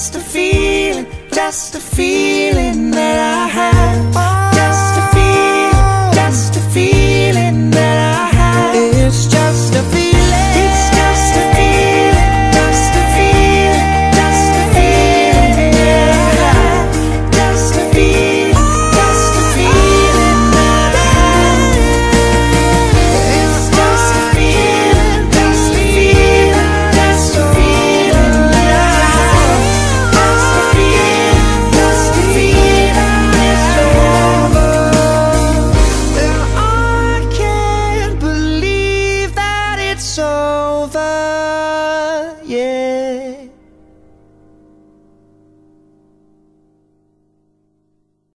just a feeling, just a feeling.